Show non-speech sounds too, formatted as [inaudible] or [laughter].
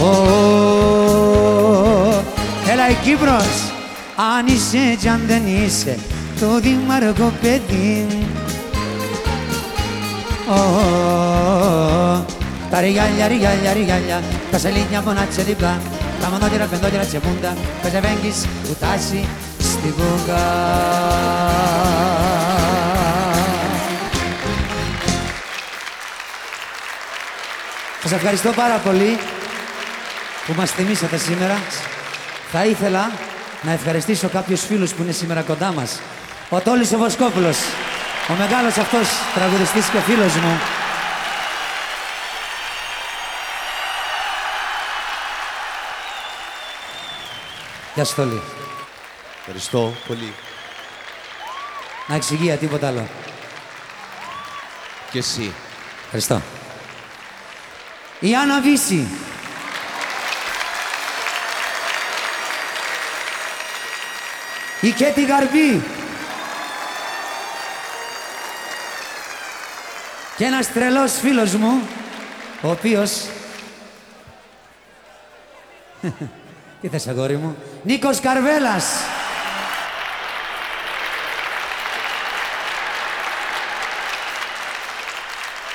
Ω, Έλα η Κύπρος Αν είσαι κι αν δεν είσαι Το δήμαρχο παιδί Ω, Τα ριγάλια, ριγάλια, ριγάλια Τα σελίνια μονάτσε διπλά Τα μονότυρα, πεντότυρα, τσεπούντα Τα ζεβέγγις που τάσει στη βούγκα. Σας ευχαριστώ πάρα πολύ που μας θυμήσατε σήμερα. Θα ήθελα να ευχαριστήσω κάποιους φίλους που είναι σήμερα κοντά μας. Ο Τόλης ο Βοσκόπουλος, ο μεγάλος αυτός τραγουδιστής και φίλος μου. Γεια σου Τόλη. Ευχαριστώ πολύ. Να εξηγεί τίποτα άλλο. Και εσύ. Ευχαριστώ. Η Άννα Βύση. Η Κέτη Γαρμπή. Και ένας τρελός φίλος μου, ο οποίος... [laughs] Τι θες αγόρι μου, Νίκος Καρβέλας.